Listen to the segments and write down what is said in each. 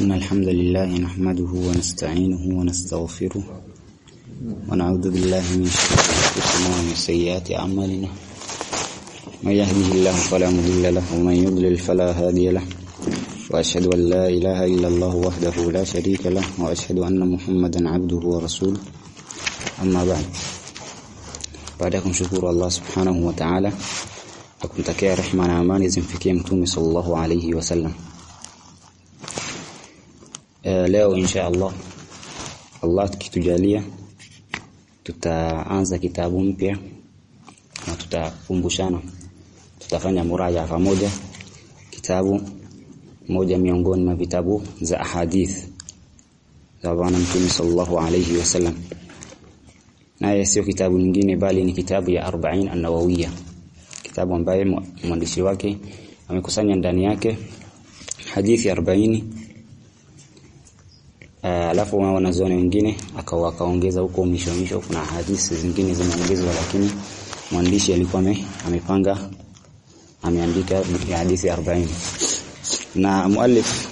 إن الحمد لله نحمده ونستعينه ونستغفره ونعوذ بالله من شرور أنفسنا ومن سيئات أعمالنا. من يهده الله فلا مضل له ومن يضلل فلا هادي له. وأشهد أن لا إله إلا الله وحده لا شريك له وأشهد أن محمدا عبده ورسوله. أما بعد baada ya kumshukuru Allah subhanahu wa ta'ala na kumtakia rehema na amani zimfikie mtume sallallahu alayhi e, leo insha Allah. Allah tukitujalia tutaanza kitabu mpya na tutakumbushana. Tutafanya muraja pamoja. Kitabu moja miongoni mwa vitabu za ahadith za bwana mtume sallallahu alayhi wasallam naye sio kitabu nyingine bali ni kitabu ya 40 an-Nawawiyya. Kitabu ambaye mwandishi wake amekusanya ndani yake. Hadithi 40 alafu uh, wanazuoni wengine akaongeza huko misho misho kuna hadithi zingine zimeongezwa lakini mwandishi alikuwa amepanga ameandika hadithi 40 na muallif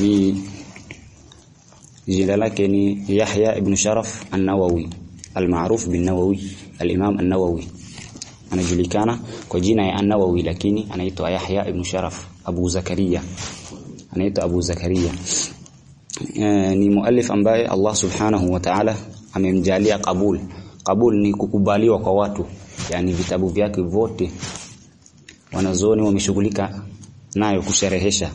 ni jina lake ni Yahya ibn Sharaf an-Nawawi almaruf bin Nawawi al-Imam an-Nawawi. Anajulikana kwa jina ya an-Nawawi lakini anaitwa Yahya ibn Sharaf Abu Zakaria. Anaitwa Abu Zakaria e, ni muallif ambaye Allah subhanahu wa ta'ala amemjalia kabul. Kabul ni kukubaliwa kwa watu. Yani vitabu vyake vyote wanazoni wameshughulika nayo kusherehesha.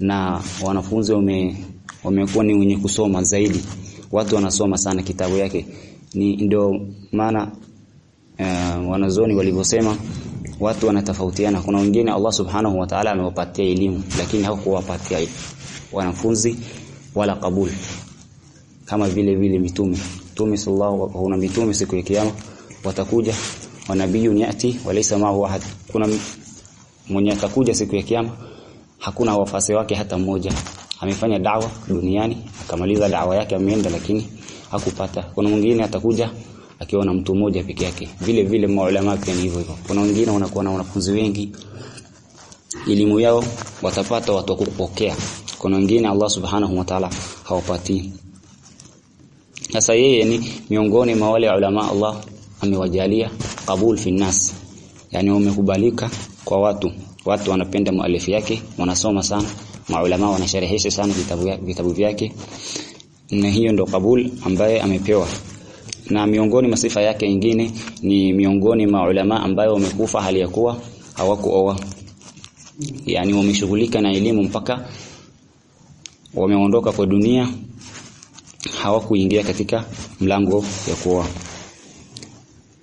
Na wanafunzi wame wamekuwa ni wenye kusoma zaidi. Watu wanasoma sana kitabu yake. Ni ndio maana uh, wanazoni walivyosema watu wanatofautiana. Kuna wengine Allah subhanahu wa ta'ala amewapatia elimu lakini hakuwapatia wanafunzi wala kabul. Kama vile vile mitume. Mtume sallallahu kuna mitume siku ya kiyama watakuja wa nabiyun yati walaysa ma'ahu ahad. Kuna mwenye atakuja siku ya kiyama hakuna wafasi wake hata mmoja. Amefanya dawa duniani akamaliza dawa yake ameenda lakini hakupata. Kuna mwingine atakuja akiwa na mtu mmoja peke yake. Vile vile maulama pia ni hivyo hivyo. Kuna wengine wanakuwa na wanafunzi wengi. Elimu yao watapata watu wa kupokea kuna wengine Allah subhanahu wa ta'ala hawapati. Sasa yeye ni miongoni mwa wale ulama Allah amewajalia kabul fi nas yani umekubalika kwa watu. Watu wanapenda mualifu yake wanasoma sana. Maulama wanasharehesha sana vitabu vitabu vyake. Na hiyo ndo kabul ambaye amepewa. Na miongoni masifa yake nyingine ni miongoni mwa ulama ambayo wamekufa hali ya kuwa hawakuoa. Yani wameshughulika na elimu mpaka wameondoka kwa dunia hawakuingia katika mlango ya kuoa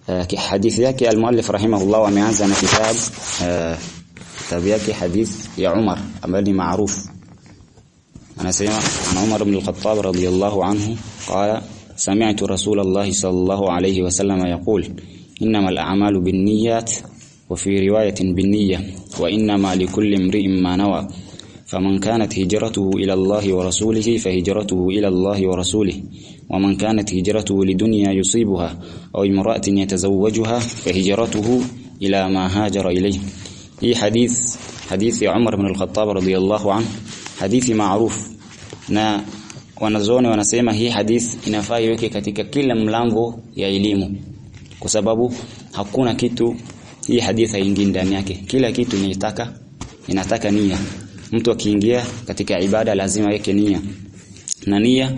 uh, hadithi yake al-muallif rahimahullah ameanza na kitabu uh, kitabu yake hadith ya Umar ambaye ni maarufu anasema ana Umar ibn al-Khattab radiyallahu anhu qala sami'tu Rasulullah sallallahu alayhi wasallam yaqul innamal a'malu binniyat wa fi riwayatin binniyah wa innama likulli imri'in ma nawa فمن كانت هجرته إلى الله ورسوله فهجرته إلى الله ورسوله ومن كانت هجرته لدنيا يصيبها أو امرأة يتزوجها فهجرته إلى ما هاجر إليه hii hadith hadithi ya Umar ibn al-Khattab radiyallahu anhu hadithi maarufu na wanazoni wanasema hii hadith inafaa iweke katika kila mlango ya elimu kwa sababu hakuna kitu hii hadith haingii ndani yake kila kitu inataka inataka nia mtu akiingia katika ibada lazima yake nia na nia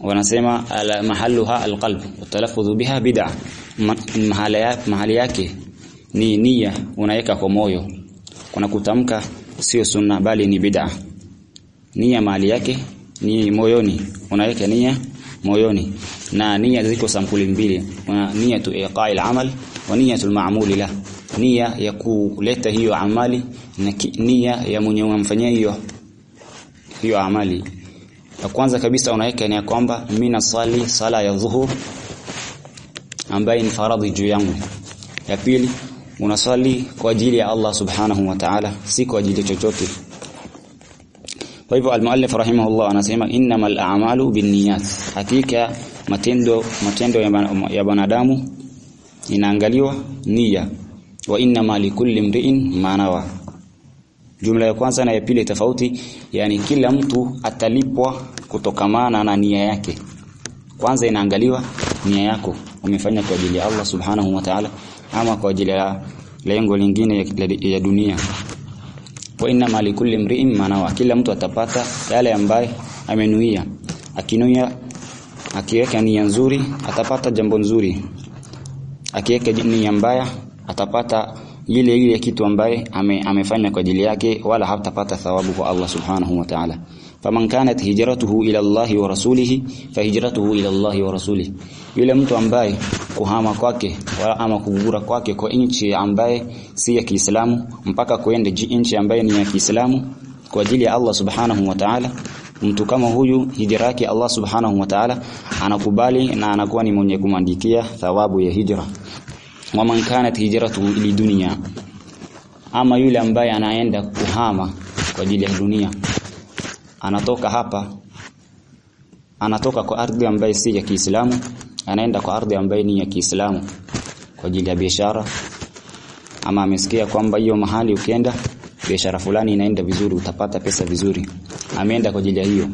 wanasema ala mahalluha alqalb watalaffudhu biha bid'a. Mahali yake ni nia unaweka kwa moyo. Kuna kutamka sio sunna bali ni bid'a. Nia mali yake ni moyoni unaweka nia moyoni. Na nia ziko sampuli mbili kuna nia tu iqa'il amal wa niyatul ma'mul la nia ya kuleta hiyo amali na nia ya mwenye unamfanyia hiyo hiyo amali ya kwanza kabisa unaweka ni kwamba mimi nasali sala ya dhuhur ambaye ni faradhi juu yangu ya pili unasali kwa ajili ya Allah subhanahu wa ta'ala si kwa ajili chochote kwa hivyo al-muallif rahimahullah anasema innamal a'malu binniyat hakika matendo matendo ya banadamu inaangaliwa nia wa innama likulli mri'in ma nawa. Jumla ya kwanza na ya pili tofauti yani kila mtu atalipwa kutokamana na nia yake. Kwanza inaangaliwa nia yako umefanya kwa ajili ya Allah subhanahu wa ta'ala ama kwa ajili ya lengo lingine ya, dunia. Wa inna ma likulli mri'in manawa kila mtu atapata yale ambaye amenuia. Akinuia akiweka nia nzuri atapata jambo nzuri. Akiweka nia mbaya atapata ile ile kitu ambaye ame, amefanya kwa ajili yake wala hatapata thawabu kwa Allah subhanahu wa ta'ala. Faman kanat hijratuhu ila Allah wa rasulihi fahijratuhu ila Allah wa rasulihi. Yule mtu ambaye kuhama kwake wala ama kugura kwake kwa nchi ambaye si ya Kiislamu mpaka kuende nchi ambaye ni ya Kiislamu kwa ajili ya Allah subhanahu wa ta'ala mtu kama huyu hijra yake Allah subhanahu wa ta'ala anakubali na anakuwa ni mwenye kumwandikia thawabu ya hijra waman kanat hijratuhu lidunya, ama yule ambaye anaenda kuhama kwa ajili ya dunia anatoka hapa anatoka kwa ardhi ambaye si ya Kiislamu anaenda kwa ardhi ambaye ni ya Kiislamu kwa ajili ya biashara. Ama amesikia kwamba hiyo mahali ukienda biashara fulani inaenda vizuri utapata pesa vizuri. Ameenda kwa ajili ya hiyo.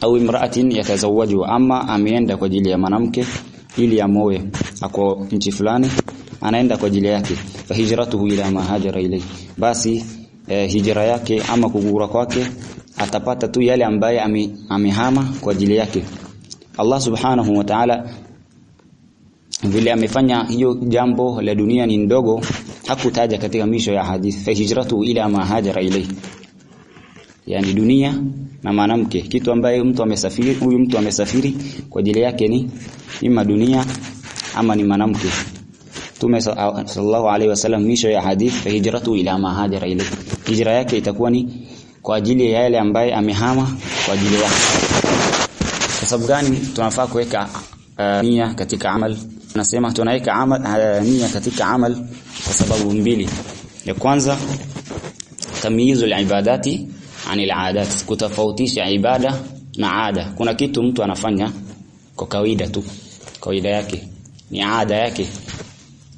Au imraatin yatazawaju ama ameenda kwa ajili ya mwanamke ili amoe ako nchi fulani anaenda kwa ajili yake. Fa hijratuhu ila ma hajara basi eh, hijra yake ama kugura kwake atapata tu yale ambaye ame, amehama kwa ajili yake. Allah subhanahu wa ta'ala vile amefanya hiyo jambo la dunia ni ndogo hakutaja katika misho ya hadithi. Fa hijratu ila ma hajara yani dunia na mwanamke. Kitu ambaye mtu amesafiri huyu mtu amesafiri kwa ajili yake ni ima dunia ama ni mwanamke. Tume sallallahu alaihi wasallam misho ya hadith fa hijratu ila ma hajara ile hijra yake itakuwa ni kwa ajili ya yale ambaye amehama kwa ajili yake. Kwa sababu gani tunafaa kuweka uh, nia katika amal? Nasema tunaweka amal uh, nia katika amal kwa sababu mbili. Ya kwanza tamyizul ibadati anil adat kutofautisha ibada na ada. Kuna kitu mtu anafanya kwa kawaida tu. Kawaida yake. Ni ada yake.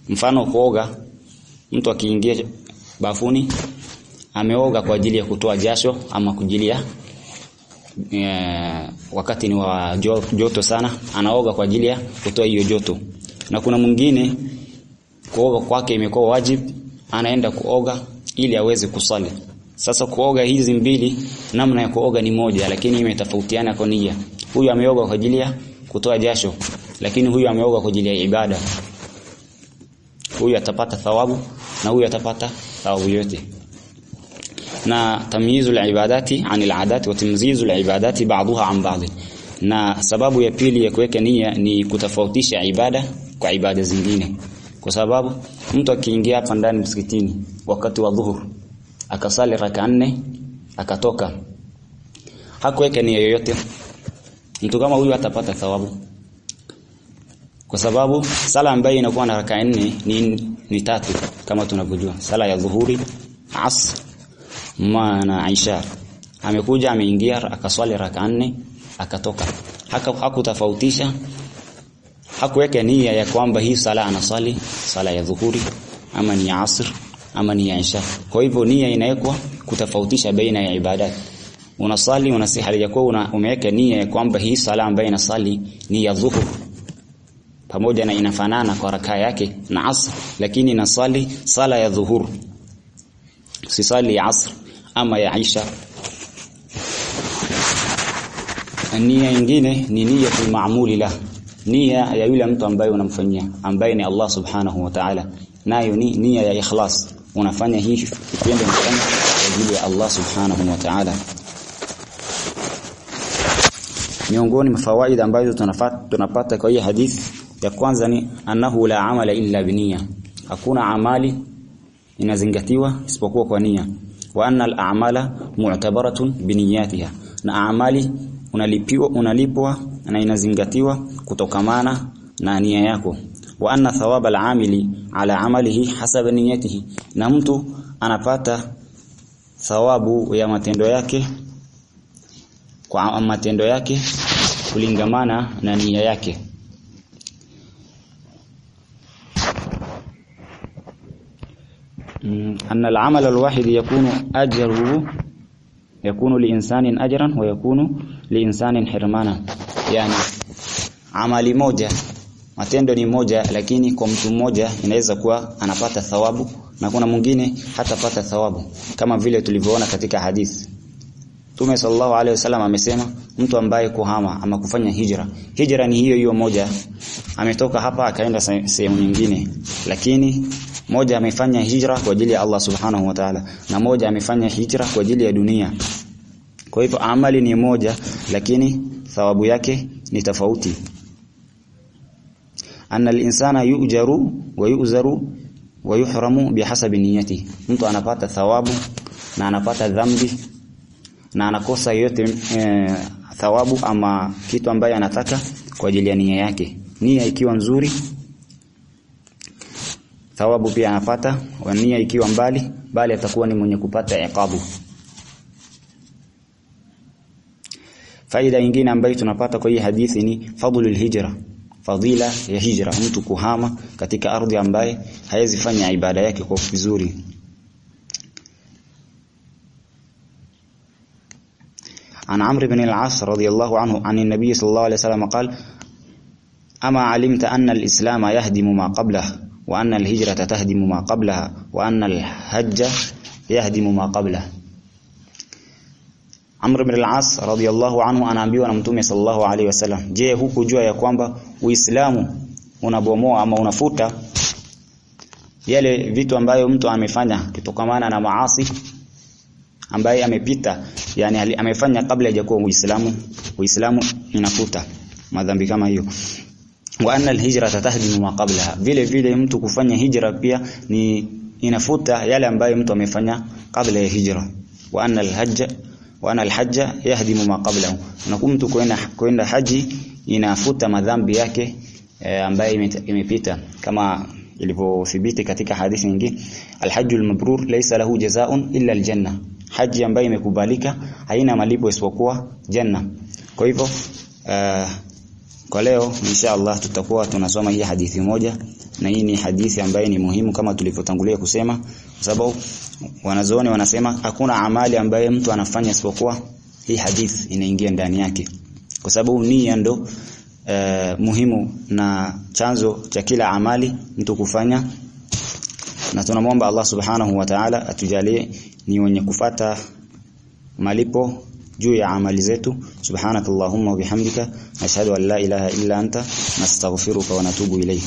Mfano kuoga. Mtu akiingia bafuni ameoga kwa ajili ya kutoa jasho ama kujilia e, wakati ni wa joto sana anaoga kwa ajili ya kutoa hiyo joto. Na kuna mwingine kuoga kwake imekuwa wajib anaenda kuoga ili aweze kusali sasa kuoga hizi mbili namna ya kuoga ni moja lakini imetofautiana kwa nia. Huyu ameoga kwa ajili ya kutoa jasho lakini huyu ameoga kwa ajili ya ibada. Huyu atapata thawabu na huyu atapata thawabu yote. Na tamyizu al-ibadati anil adati wa tamyizu al-ibadati ba'daha an ba'd na sababu ya pili ya kuweka nia ni kutofautisha ibada kwa ibada zingine. Kwa sababu mtu akiingia hapa ndani msikitini wakati wa dhuhur akasali raka nne akatoka. Hakuweka nia yoyote. Mtu kama huyu atapata thawabu. Kwa sababu sala ambayo inakuwa na raka nne ni, ni tatu kama tunavyojua. Sala ya dhuhuri asr maana Aisha amekuja ameingia akaswali raka nne akatoka. Hakutofautisha hakuweka nia ya kwamba hii sala anasali sala ya dhuhuri ama ni asr ama nia isha kwa hivyo nia inawekwa kutofautisha baina ya ibadat. Unasali unasi hali una, umeweka nia ya kwamba hii sala ambayo inasali ni ya dhuhur. Pamoja na inafanana kwa raka yake na asr. Lakini nasali sala ya dhuhur. Si sali ya asr ama ya isha. Nia nyingine ni nia maamuli la nia ya yule mtu ambaye unamfanyia ambaye ni Allah subhanahu wa ta'ala. Nayo ni nia ya ikhlas unafanya hii kitendo unafanya kwa ajili ya Allah subhanahu wa ta'ala. Miongoni mwa fawaida ambazo tunapata tunapata kwa hii hadithi ya kwanza ni annahu la amala illa biniya hakuna amali inazingatiwa isipokuwa kwa nia wa anna al-a'mala mu'tabaratun biniyatiha na amali unalipiwa unalipwa na inazingatiwa kutokamana na nia yako. Wa anna thawaba al-amili ala amalihi hasaba niyatihi na mtu anapata thawabu ya matendo yake kwa matendo yake kulingamana na nia yake أن العمل الواحد يكون أجره يكون لإنسان أجرا ويكون لإنسان حرمانا يعني amali moja matendo ni moja lakini kwa mtu mmoja inaweza kuwa anapata thawabu na kuna mwingine hatapata thawabu kama vile tulivyoona katika hadithi. Tume sallallahu alaihi wasallam amesema mtu ambaye kuhama ama kufanya hijra. Hijra ni hiyo hiyo moja. Ametoka hapa akaenda sehemu nyingine. Lakini moja amefanya hijra kwa ajili ya Allah subhanahu wa ta'ala na moja amefanya hijra kwa ajili ya dunia. Kwa hivyo amali ni moja lakini thawabu yake ni tofauti anna al-insana yu'jaru wa yu'zaru wa yuhramu bihasabi niyyati mtu anapata thawabu na anapata dhambi na anakosa yote e, thawabu ama kitu ambaye anataka kwa ajili ya nia yake. Nia ikiwa nzuri thawabu pia anapata. Wa nia ikiwa mbali bali atakuwa ni mwenye kupata iqabu. Faida nyingine ambayo tunapata kwa hii hadithi ni fadlul hijra fadila ya hijra. Mtu kuhama katika ardhi ambaye hawezi fanya ibada yake kwa vizuri. عن عمرو بن العاص رضي الله عنه عن النبي صلى الله عليه وسلم قال أما علمت أن الإسلام يهدم ما قبله وأن الهجرة تهدم ما قبلها وأن الحج يهدم ما قبله Amr ibn al-As radiyallahu anhu anaambiwa na Mtume sallallahu alaihi wasallam je hukujua ya kwamba Uislamu unabomoa ama unafuta yale vitu ambayo mtu amefanya kitokamana na maasi ambaye amepita yani amefanya kabla hajakuwa Uislamu Uislamu inafuta madhambi kama hiyo. Wa anna al-hijra tahdimu ma qablaha vile vile mtu kufanya hijra pia ni inafuta yale ambayo mtu amefanya kabla ya hijra. Wa anna al-hajja wa anna al-hajja yahdimu ma qablahu. Na mtu kwenda kwenda haji inafuta madhambi yake e, ambayo imepita. Kama ilivyothibiti katika hadithi nyingine alhajjul mabrur laysa lahu jazaa'un illa al-janna. Haji ambayo imekubalika haina malipo isipokuwa janna. Kwa hivyo uh, kwa leo insha Allah tutakuwa tunasoma hii hadithi moja na hii ni hadithi ambaye ni muhimu kama tulivyotangulia kusema sababu wanazooni wanasema hakuna amali ambaye mtu anafanya isipokuwa hii hadith inaingia ndani yake. Kwa sababu nia ndo uh, muhimu na chanzo cha kila amali mtu kufanya. Na tunamwomba Allah subhanahu wa ta'ala atujalie ni wenye kufata malipo juu ya amali zetu. Subhanakallahumma wa bihamdika nashhadu an la ilaha illa anta nastaghfiruka wa natubu ilayk